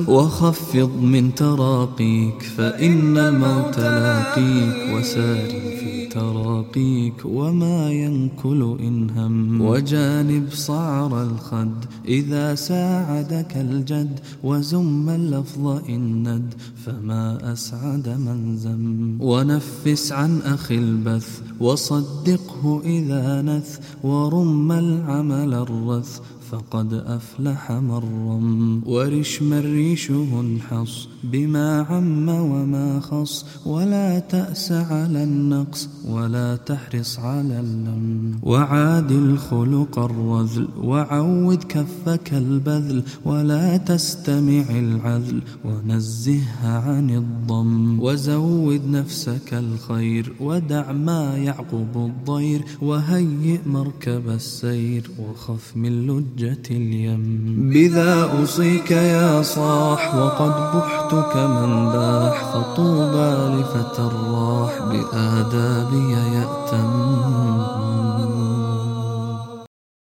وخفض من تراقيك فإن الموت لاقيك وسار في تراقيك وما ينكل إن هم. وجانب صعر الخد إذا ساعدك الجد وزم اللفظ إن ند فما أسعد من زم. ونفس عن أخي البث وصدقه إذا نث ورم العمل الرث فقد أفلح من رم ورش من ريشه انحص بما عم وما خص. ولا تأس على النقص ولا تحرص على اللم. وعاد الخلق الرذل وعود كفك البذل. ولا تستمع العذل ونزهها عن الضم. وزود نفسك الخير ودع ما يعقب الضير. وهيئ مركب السير وخف من لجة اليم. بذا أوصيك يا صاح وقد بحت كمن باح فطوبى لفتى الراح بآدابي يأتم